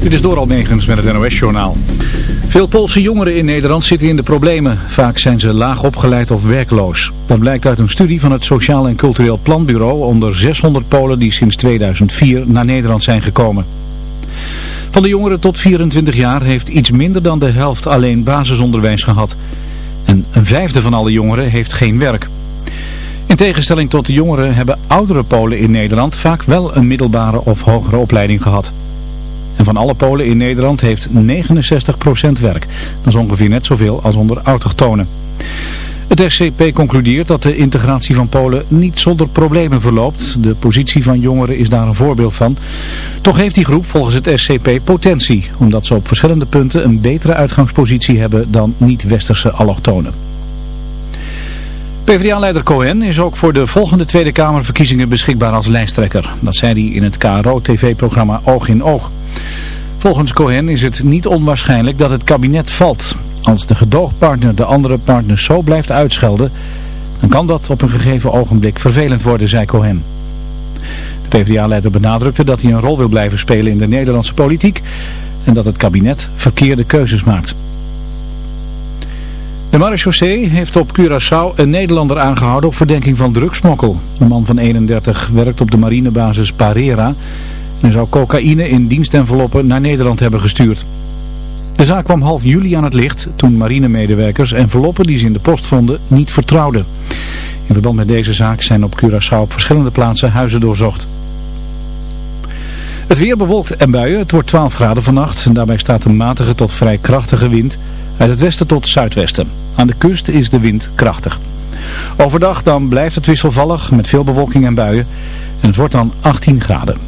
Dit is door Almegens met het NOS-journaal. Veel Poolse jongeren in Nederland zitten in de problemen. Vaak zijn ze laag opgeleid of werkloos. Dat blijkt uit een studie van het Sociaal en Cultureel Planbureau onder 600 Polen die sinds 2004 naar Nederland zijn gekomen. Van de jongeren tot 24 jaar heeft iets minder dan de helft alleen basisonderwijs gehad. En een vijfde van alle jongeren heeft geen werk. In tegenstelling tot de jongeren hebben oudere Polen in Nederland vaak wel een middelbare of hogere opleiding gehad. En van alle Polen in Nederland heeft 69% werk. Dat is ongeveer net zoveel als onder autochtonen. Het SCP concludeert dat de integratie van Polen niet zonder problemen verloopt. De positie van jongeren is daar een voorbeeld van. Toch heeft die groep volgens het SCP potentie, omdat ze op verschillende punten een betere uitgangspositie hebben dan niet-westerse allochtonen. PvdA-leider Cohen is ook voor de volgende Tweede Kamerverkiezingen beschikbaar als lijsttrekker. Dat zei hij in het KRO-tv-programma Oog in Oog. Volgens Cohen is het niet onwaarschijnlijk dat het kabinet valt. Als de gedoogpartner de andere partners zo blijft uitschelden, dan kan dat op een gegeven ogenblik vervelend worden, zei Cohen. De PvdA-leider benadrukte dat hij een rol wil blijven spelen in de Nederlandse politiek en dat het kabinet verkeerde keuzes maakt. De marechaussee heeft op Curaçao een Nederlander aangehouden op verdenking van drugsmokkel. De man van 31 werkt op de marinebasis Parera en zou cocaïne in dienstenveloppen naar Nederland hebben gestuurd. De zaak kwam half juli aan het licht toen marinemedewerkers enveloppen die ze in de post vonden niet vertrouwden. In verband met deze zaak zijn op Curaçao op verschillende plaatsen huizen doorzocht. Het weer bewolkt en buien. Het wordt 12 graden vannacht. En daarbij staat een matige tot vrij krachtige wind uit het westen tot zuidwesten. Aan de kust is de wind krachtig. Overdag dan blijft het wisselvallig met veel bewolking en buien. En het wordt dan 18 graden.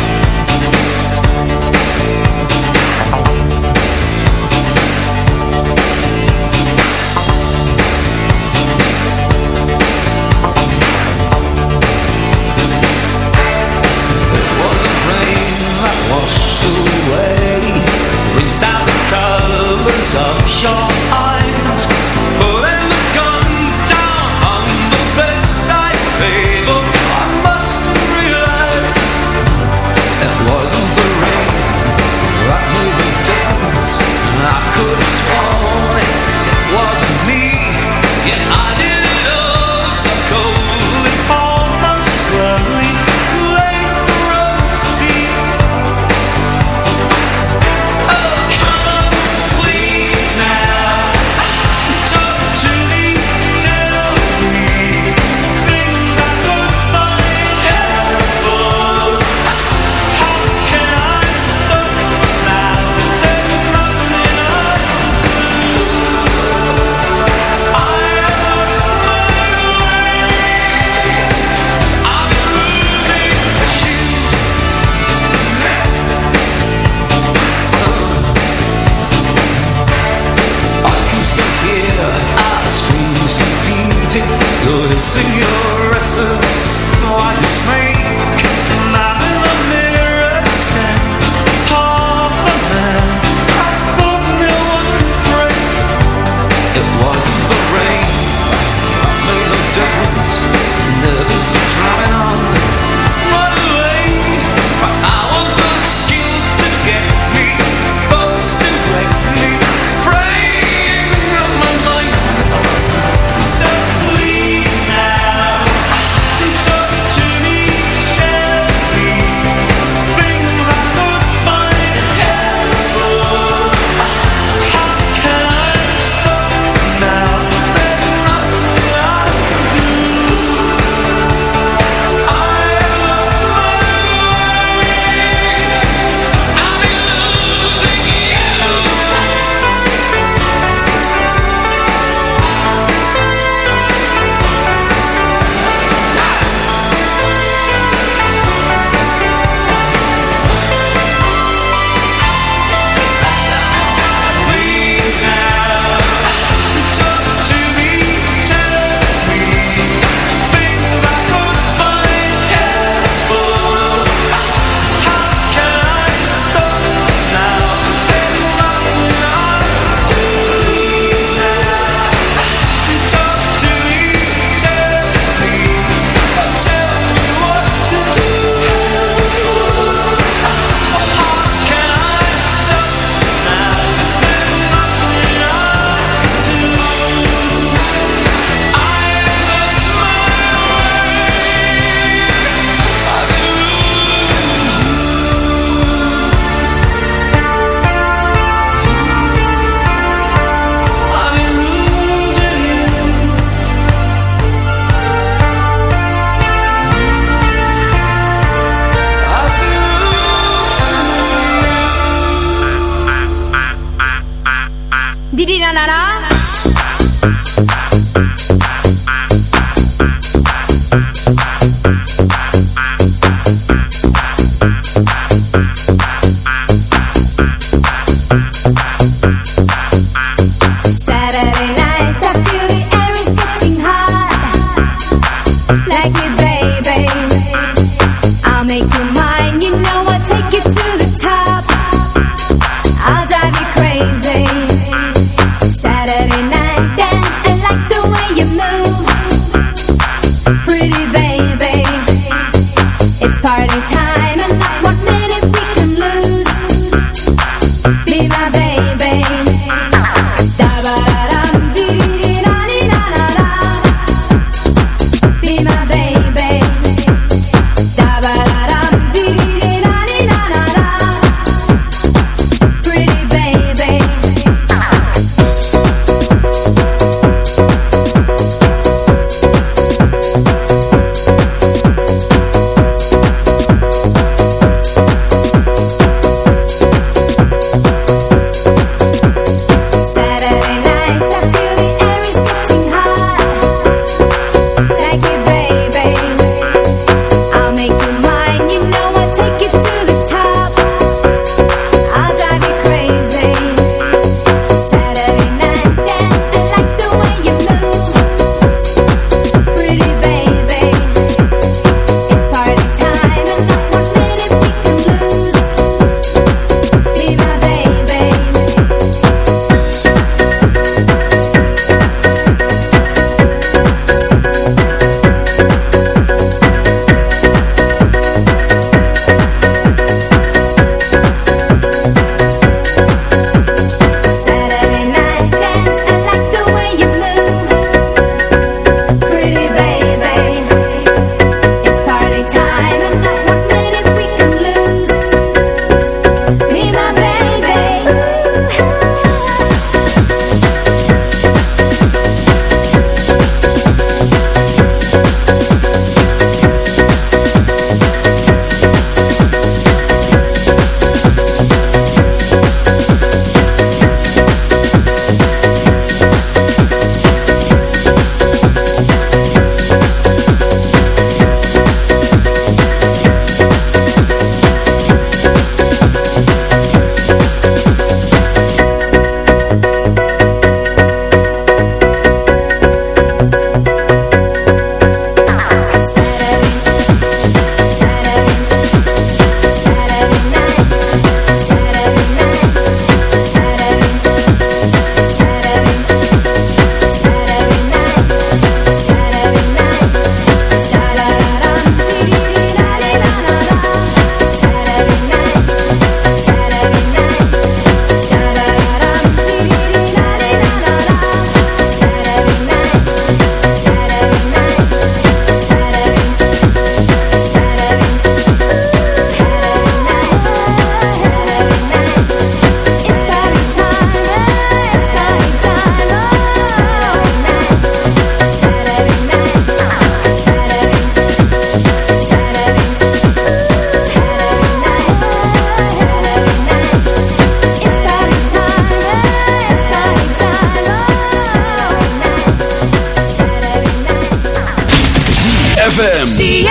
ZFM.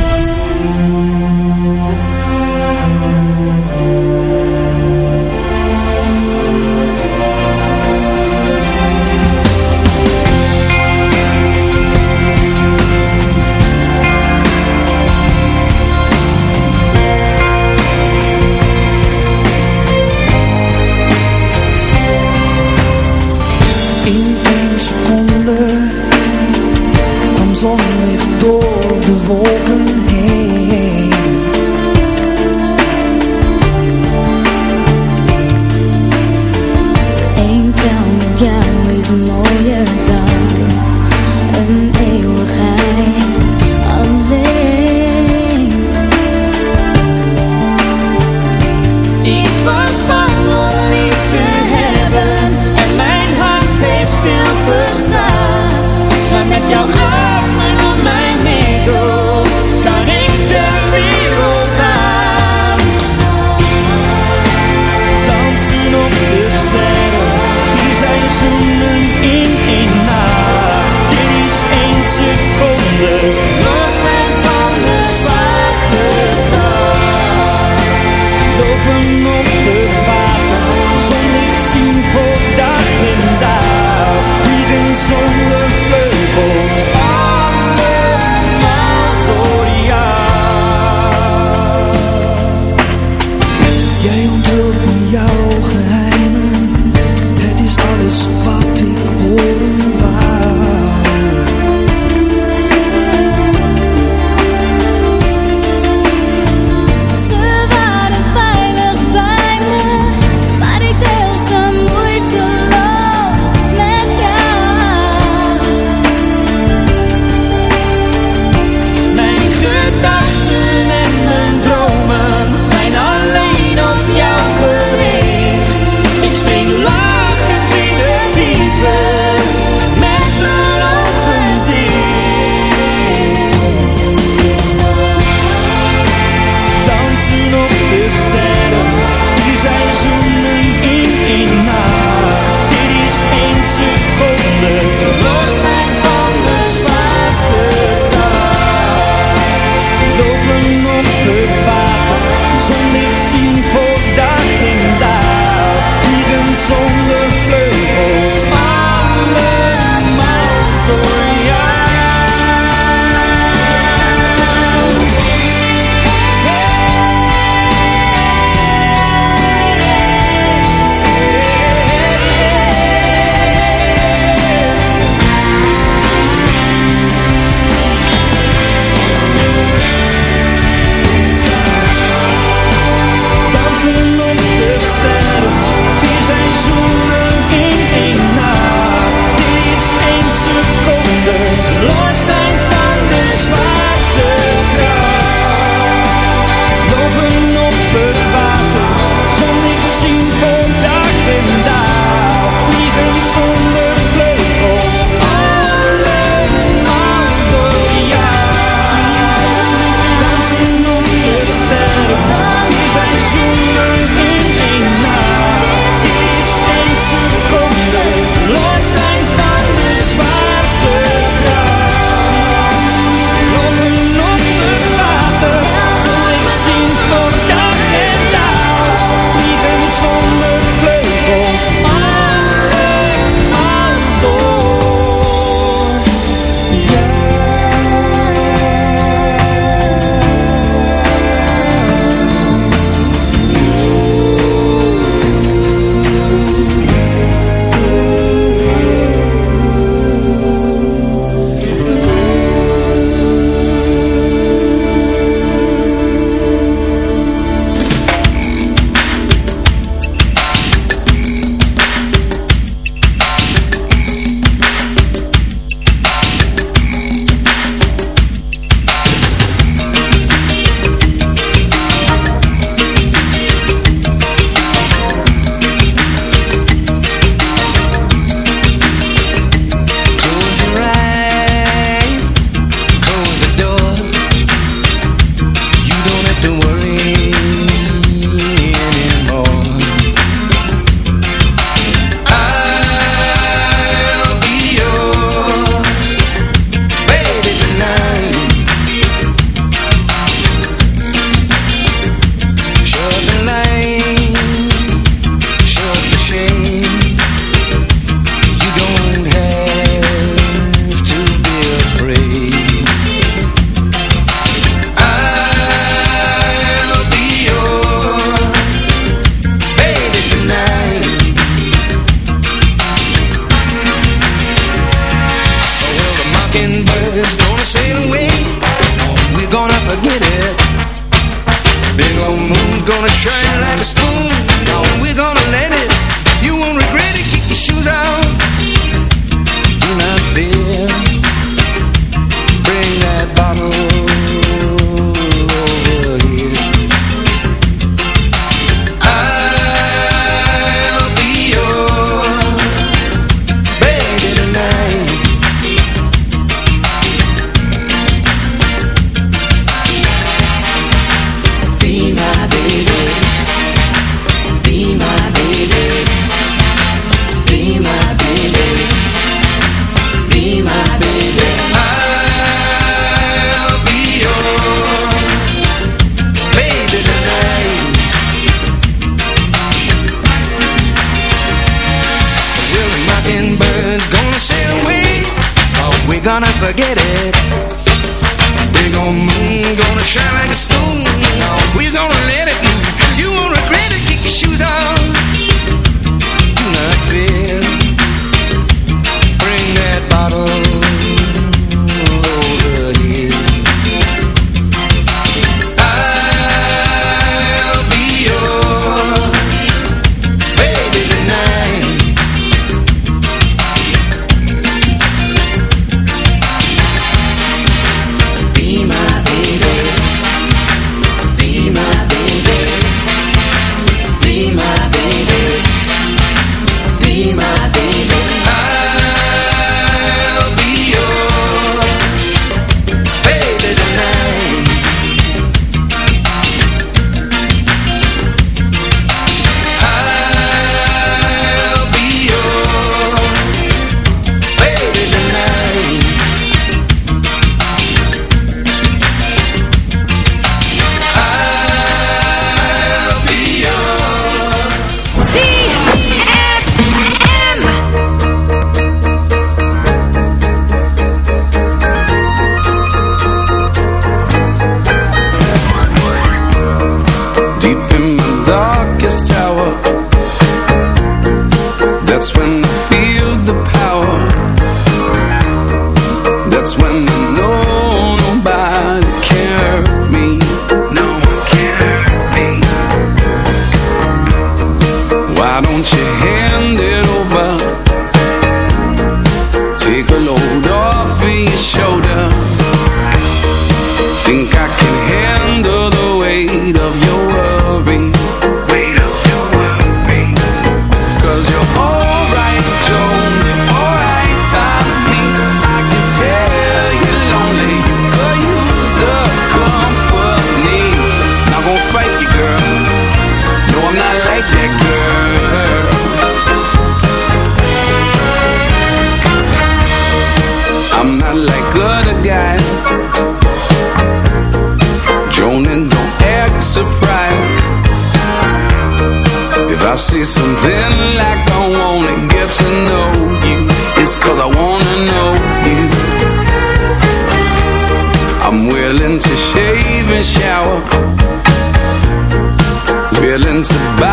y'all. estou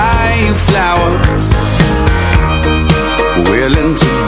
buy you flowers. Willing to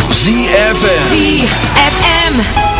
ZFM ZFM.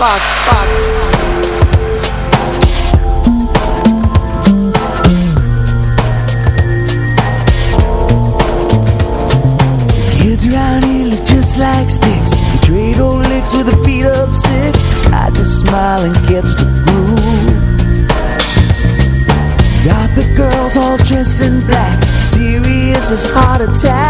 Fuck? fuck? Kids around here look just like sticks. We trade old licks with a beat up six. I just smile and catch the groove. Got the girls all dressed in black, serious as heart attacks.